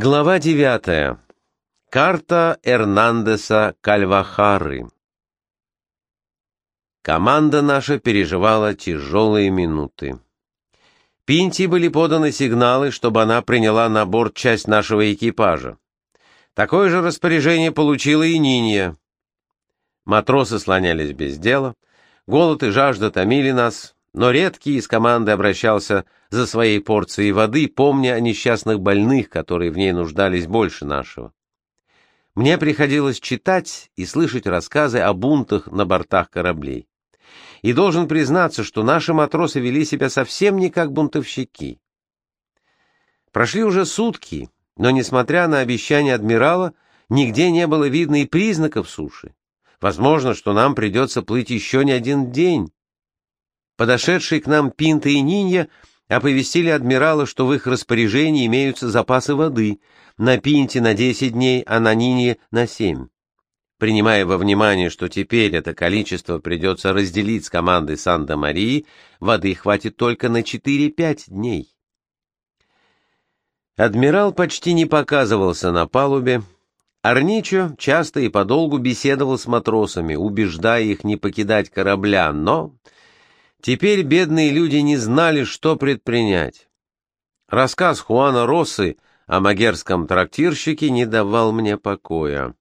Глава девятая. Карта Эрнандеса Кальвахары. Команда наша переживала тяжелые минуты. Пинти были поданы сигналы, чтобы она приняла на борт часть нашего экипажа. Такое же распоряжение получила и Нинья. Матросы слонялись без дела, голод и жажда томили нас, но редкий из команды обращался за своей порцией воды, помня о несчастных больных, которые в ней нуждались больше нашего. Мне приходилось читать и слышать рассказы о бунтах на бортах кораблей. И должен признаться, что наши матросы вели себя совсем не как бунтовщики. Прошли уже сутки, но, несмотря на обещание адмирала, нигде не было видно и признаков суши. Возможно, что нам придется плыть еще не один день. Подошедшие к нам Пинта и Нинья оповестили адмирала, что в их распоряжении имеются запасы воды, на Пинте на 10 дней, а на Нинье на 7. Принимая во внимание, что теперь это количество придется разделить с командой Санта-Марии, воды хватит только на 4-5 дней. Адмирал почти не показывался на палубе. Арничо часто и подолгу беседовал с матросами, убеждая их не покидать корабля, но Теперь бедные люди не знали, что предпринять. Рассказ Хуана Россы о магерском трактирщике не давал мне покоя.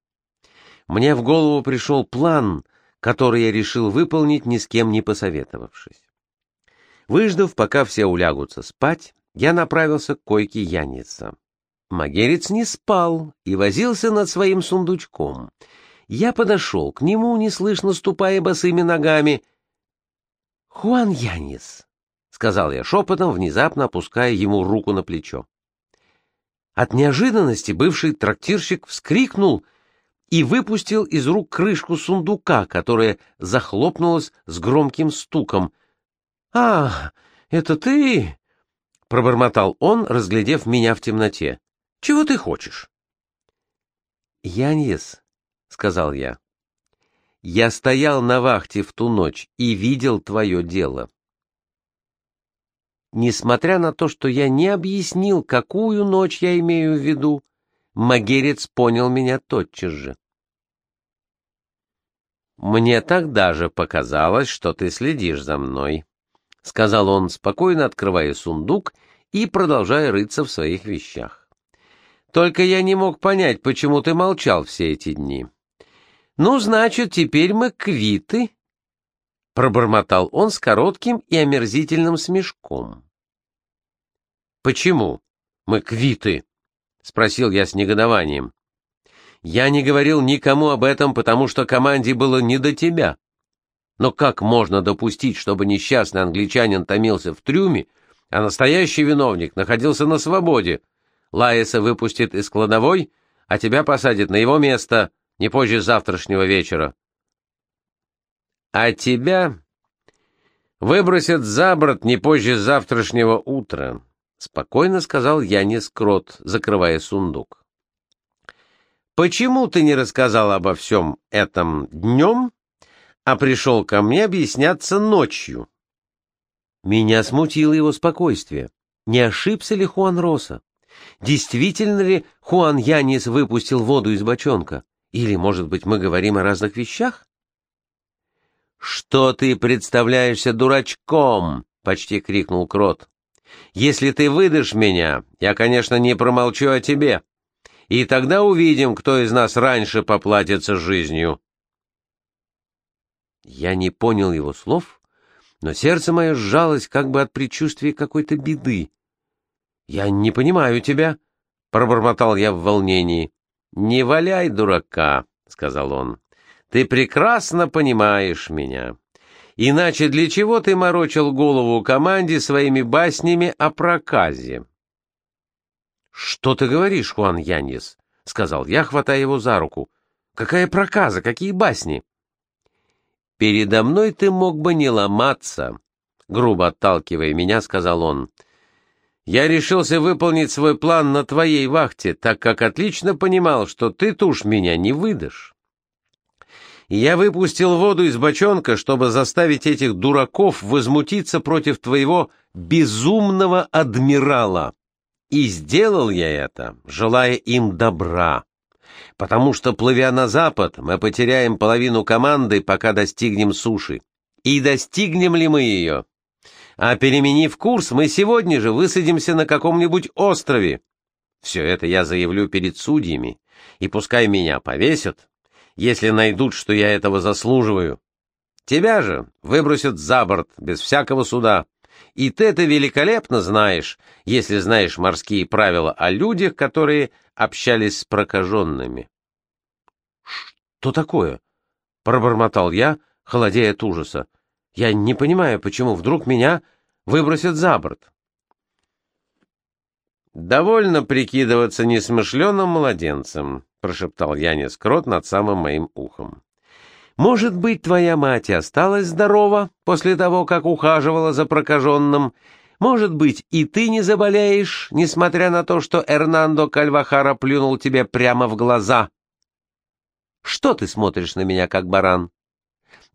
Мне в голову пришел план, который я решил выполнить, ни с кем не посоветовавшись. Выждав, пока все улягутся спать, я направился к койке Яница. Магерец не спал и возился над своим сундучком. Я подошел к нему, неслышно ступая босыми ногами — «Хуан Янис», — сказал я шепотом, внезапно опуская ему руку на плечо. От неожиданности бывший трактирщик вскрикнул и выпустил из рук крышку сундука, которая захлопнулась с громким стуком. «А, это ты?» — пробормотал он, разглядев меня в темноте. «Чего ты хочешь?» «Янис», — сказал я, я стоял на вахте в ту ночь и видел твое дело. Несмотря на то, что я не объяснил, какую ночь я имею в виду, Магерец понял меня тотчас же. «Мне тогда же показалось, что ты следишь за мной», — сказал он, спокойно открывая сундук и продолжая рыться в своих вещах. «Только я не мог понять, почему ты молчал все эти дни». «Ну, значит, теперь мы квиты», — пробормотал он с коротким и омерзительным смешком. «Почему мы квиты?» — спросил я с негодованием. «Я не говорил никому об этом, потому что команде было не до тебя. Но как можно допустить, чтобы несчастный англичанин томился в трюме, а настоящий виновник находился на свободе? Лаеса выпустит из кладовой, а тебя посадят на его место, не позже завтрашнего вечера. А тебя выбросят за борт не позже завтрашнего утра, — спокойно сказал Янис Крот, закрывая сундук. «Почему ты не рассказал обо всем этом днем, а пришел ко мне объясняться ночью?» Меня смутило его спокойствие. Не ошибся ли Хуан Роса? Действительно ли Хуан Янис выпустил воду из бочонка? Или, может быть, мы говорим о разных вещах? «Что ты представляешься дурачком?» — почти крикнул Крот. «Если ты выдашь меня, я, конечно, не промолчу о тебе. И тогда увидим, кто из нас раньше поплатится жизнью». Я не понял его слов, но сердце мое сжалось как бы от предчувствия какой-то беды. «Я не понимаю тебя», — пробормотал я в волнении. «Не валяй дурака», — сказал он. «Ты прекрасно понимаешь меня. Иначе для чего ты морочил голову команде своими баснями о проказе?» «Что ты говоришь, Хуан Яньес?» — сказал я, хватая его за руку. «Какая проказа? Какие басни?» «Передо мной ты мог бы не ломаться», — грубо отталкивая меня, сказал он. Я решился выполнить свой план на твоей вахте, так как отлично понимал, что ты тушь меня не выдашь. Я выпустил воду из бочонка, чтобы заставить этих дураков возмутиться против твоего безумного адмирала. И сделал я это, желая им добра, потому что, плывя на запад, мы потеряем половину команды, пока достигнем суши. И достигнем ли мы ее? А переменив курс, мы сегодня же высадимся на каком-нибудь острове. Все это я заявлю перед судьями, и пускай меня повесят, если найдут, что я этого заслуживаю. Тебя же выбросят за борт без всякого суда. И ты это великолепно знаешь, если знаешь морские правила о людях, которые общались с прокаженными. — Что такое? — пробормотал я, холодея от ужаса. — Я не понимаю, почему вдруг меня выбросят за борт. — Довольно прикидываться несмышленым младенцем, — прошептал Янис Крот над самым моим ухом. Может быть, твоя мать осталась здорова после того, как ухаживала за прокаженным. Может быть, и ты не заболеешь, несмотря на то, что Эрнандо Кальвахара плюнул тебе прямо в глаза. Что ты смотришь на меня, как баран?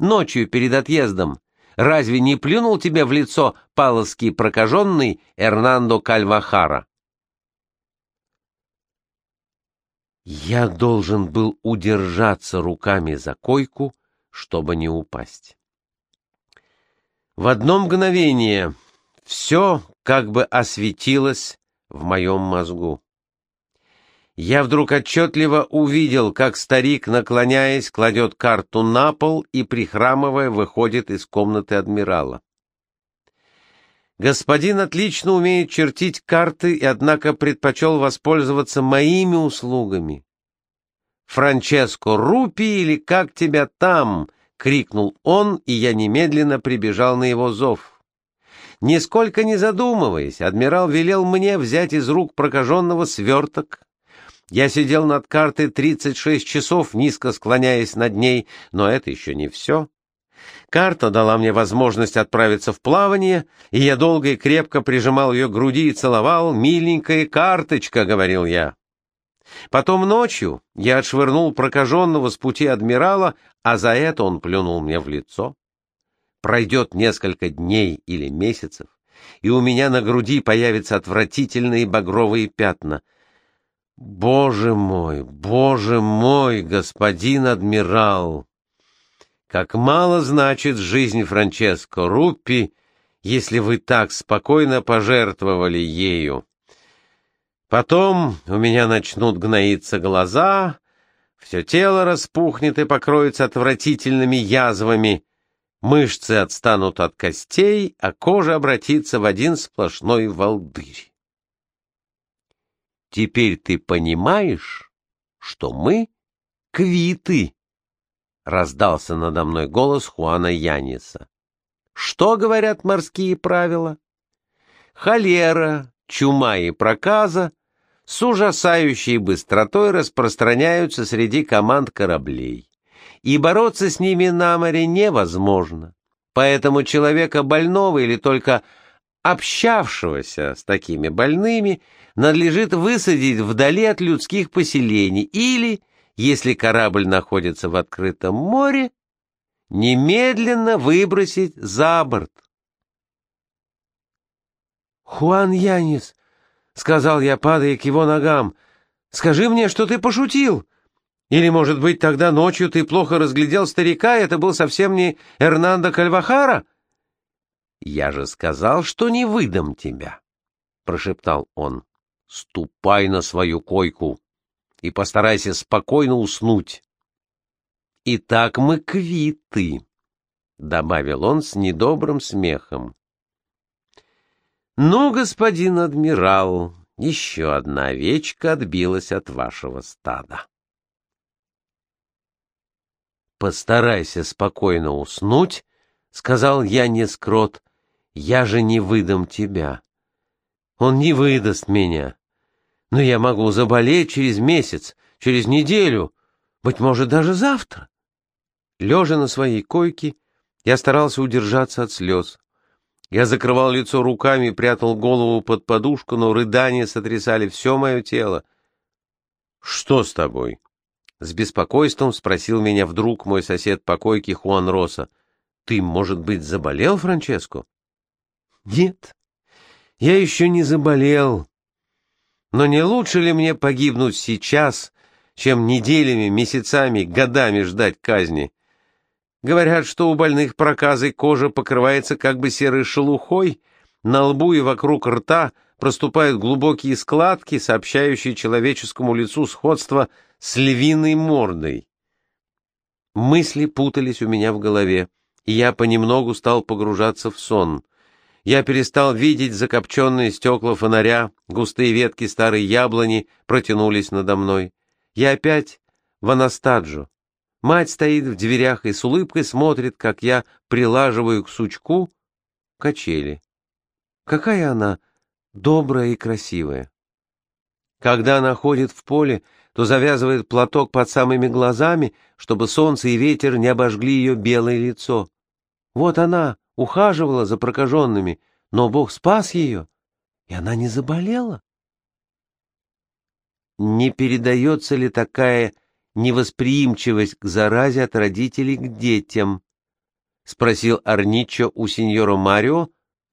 Ночью перед отъездом разве не плюнул тебе в лицо палоский прокаженный Эрнандо Кальвахара? Я должен был удержаться руками за койку, чтобы не упасть. В одно мгновение все как бы осветилось в моем мозгу. Я вдруг отчетливо увидел, как старик, наклоняясь, кладет карту на пол и, прихрамывая, выходит из комнаты адмирала. Господин отлично умеет чертить карты и, однако, предпочел воспользоваться моими услугами. «Франческо Рупи или как тебя там?» — крикнул он, и я немедленно прибежал на его зов. Нисколько не задумываясь, адмирал велел мне взять из рук прокаженного сверток. Я сидел над картой 36 часов, низко склоняясь над ней, но это еще не все. Карта дала мне возможность отправиться в плавание, и я долго и крепко прижимал ее к груди и целовал. «Миленькая карточка», — говорил я. Потом ночью я отшвырнул прокаженного с пути адмирала, а за это он плюнул мне в лицо. Пройдет несколько дней или месяцев, и у меня на груди появятся отвратительные багровые пятна. Боже мой, боже мой, господин адмирал! Как мало значит жизнь Франческо Руппи, если вы так спокойно пожертвовали ею. Потом у меня начнут гноиться глаза, все тело распухнет и покроется отвратительными язвами, мышцы отстанут от костей, а кожа обратится в один сплошной волдырь. Теперь ты понимаешь, что мы квиты? — раздался надо мной голос Хуана Яниса. «Что говорят морские правила? Холера, чума и проказа с ужасающей быстротой распространяются среди команд кораблей, и бороться с ними на море невозможно. Поэтому человека больного или только общавшегося с такими больными надлежит высадить вдали от людских поселений или если корабль находится в открытом море, немедленно выбросить за борт. «Хуан Янис», — сказал я, падая к его ногам, — «скажи мне, что ты пошутил. Или, может быть, тогда ночью ты плохо разглядел старика, и это был совсем не Эрнандо Кальвахара?» «Я же сказал, что не выдам тебя», — прошептал он. «Ступай на свою койку и постарайся спокойно уснуть. «Итак мы квиты», — добавил он с недобрым смехом. «Ну, господин адмирал, еще одна овечка отбилась от вашего стада». «Постарайся спокойно уснуть», — сказал я Нескрот, — «я же не выдам тебя». «Он не выдаст меня. Но я могу заболеть через месяц, через неделю, быть может, даже завтра. Лежа на своей койке, я старался удержаться от слез. Я закрывал лицо руками прятал голову под подушку, но рыдания сотрясали все мое тело. «Что с тобой?» С беспокойством спросил меня вдруг мой сосед по койке Хуан Роса. «Ты, может быть, заболел, Франческо?» «Нет, я еще не заболел», Но не лучше ли мне погибнуть сейчас, чем неделями, месяцами, годами ждать казни? Говорят, что у больных проказой кожа покрывается как бы серой шелухой, на лбу и вокруг рта проступают глубокие складки, сообщающие человеческому лицу сходство с львиной мордой. Мысли путались у меня в голове, и я понемногу стал погружаться в сон. Я перестал видеть закопченные стекла фонаря, густые ветки старой яблони протянулись надо мной. Я опять в Анастаджо. Мать стоит в дверях и с улыбкой смотрит, как я прилаживаю к сучку качели. Какая она добрая и красивая. Когда она ходит в поле, то завязывает платок под самыми глазами, чтобы солнце и ветер не обожгли ее белое лицо. Вот она ухаживала за прокаженными, но Бог спас ее, и она не заболела. Не передается ли такая невосприимчивость к заразе от родителей к детям? — спросил Арничо у сеньора Марио.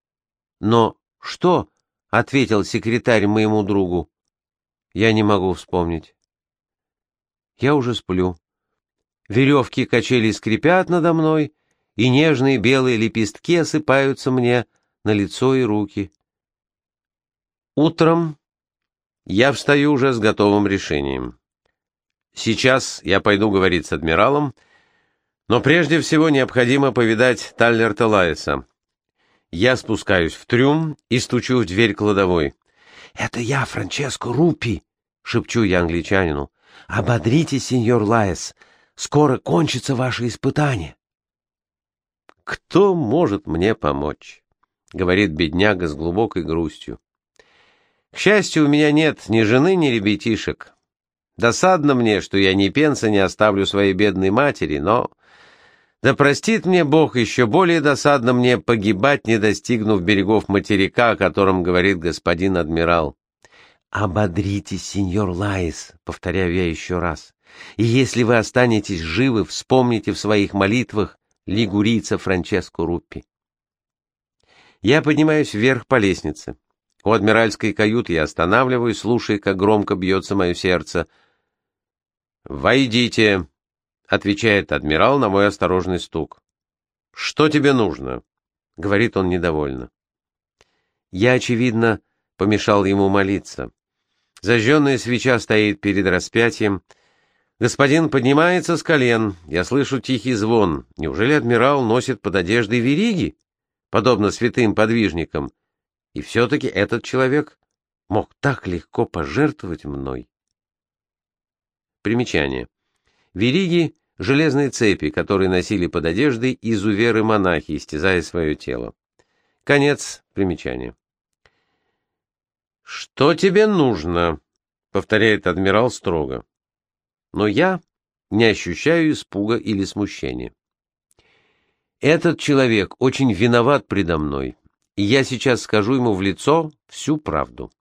— Но что? — ответил секретарь моему другу. — Я не могу вспомнить. Я уже сплю. Веревки качели скрипят надо мной, и нежные белые лепестки осыпаются мне на лицо и руки. Утром я встаю уже с готовым решением. Сейчас я пойду говорить с адмиралом, но прежде всего необходимо повидать Таллерта Лайеса. Я спускаюсь в трюм и стучу в дверь кладовой. «Это я, Франческо Рупи!» — шепчу я англичанину. Ободритесь, сеньор Лаес, скоро кончится ваше испытание. Кто может мне помочь? говорит бедняга с глубокой грустью. К счастью, у меня нет ни жены, ни ребятишек. Досадно мне, что я ни пенса не оставлю своей бедной матери, но... Да простит мне Бог, еще более досадно мне погибать, не достигнув берегов материка, о котором говорит господин адмирал. «Ободритесь, сеньор Лаис», — повторяю я еще раз. «И если вы останетесь живы, вспомните в своих молитвах лигурийца Франческо Руппи». Я поднимаюсь вверх по лестнице. У адмиральской каюты я останавливаюсь, слушая, как громко бьется мое сердце. «Войдите», — отвечает адмирал на мой осторожный стук. «Что тебе нужно?» — говорит он недовольно. Я, очевидно, помешал ему молиться. Зажженная свеча стоит перед распятием. Господин поднимается с колен. Я слышу тихий звон. Неужели адмирал носит под одеждой вериги, подобно святым подвижникам? И все-таки этот человек мог так легко пожертвовать мной. Примечание. Вериги — железные цепи, которые носили под одеждой изуверы-монахи, истязая свое тело. Конец примечания. «Что тебе нужно?» — повторяет адмирал строго. Но я не ощущаю испуга или смущения. Этот человек очень виноват предо мной, и я сейчас скажу ему в лицо всю правду.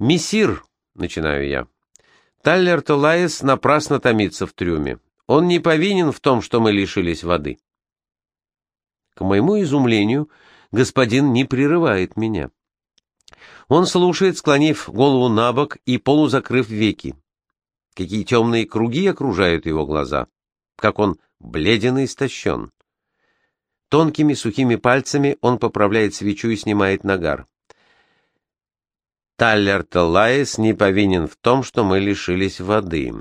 «Мессир», — начинаю я, — «Таллер Толаес напрасно томится в трюме. Он не повинен в том, что мы лишились воды». К моему изумлению, господин не прерывает меня. Он слушает, склонив голову на бок и полузакрыв веки. Какие темные круги окружают его глаза, как он бледен и истощен. Тонкими сухими пальцами он поправляет свечу и снимает нагар. Таллер Таллаес не повинен в том, что мы лишились воды.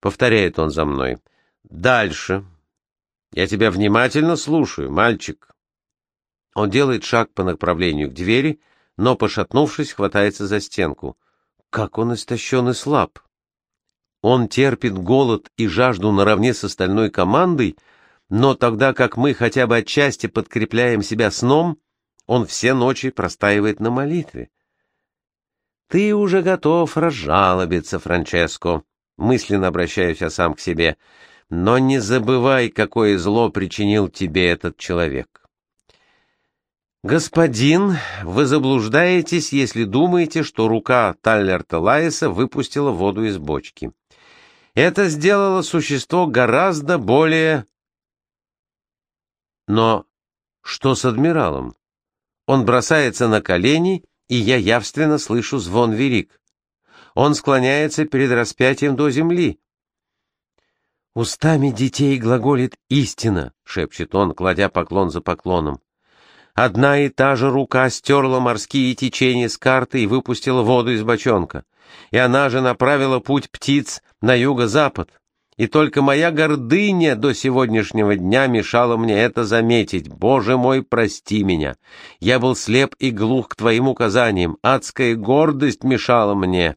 Повторяет он за мной. Дальше. Я тебя внимательно слушаю, мальчик. Он делает шаг по направлению к двери, но, пошатнувшись, хватается за стенку. Как он истощен и слаб! Он терпит голод и жажду наравне с остальной командой, но тогда как мы хотя бы отчасти подкрепляем себя сном, он все ночи простаивает на молитве. «Ты уже готов разжалобиться, Франческо», — мысленно обращаюсь я сам к себе, — «но не забывай, какое зло причинил тебе этот человек». «Господин, вы заблуждаетесь, если думаете, что рука Таллерта Лайеса выпустила воду из бочки. Это сделало существо гораздо более...» «Но что с адмиралом? Он бросается на колени и я явственно слышу звон верик. Он склоняется перед распятием до земли. «Устами детей глаголит истина», — шепчет он, кладя поклон за поклоном. Одна и та же рука стерла морские течения с карты и выпустила воду из бочонка. И она же направила путь птиц на юго-запад. И только моя гордыня до сегодняшнего дня мешала мне это заметить. Боже мой, прости меня. Я был слеп и глух к твоим указаниям. Адская гордость мешала мне.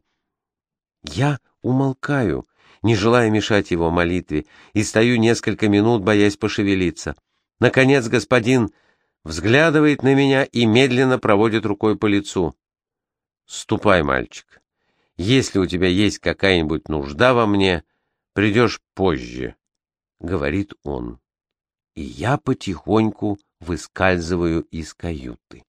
Я умолкаю, не желая мешать его молитве, и стою несколько минут, боясь пошевелиться. Наконец господин взглядывает на меня и медленно проводит рукой по лицу. «Ступай, мальчик. Если у тебя есть какая-нибудь нужда во мне, придешь позже», — говорит он. И я потихоньку выскальзываю из каюты.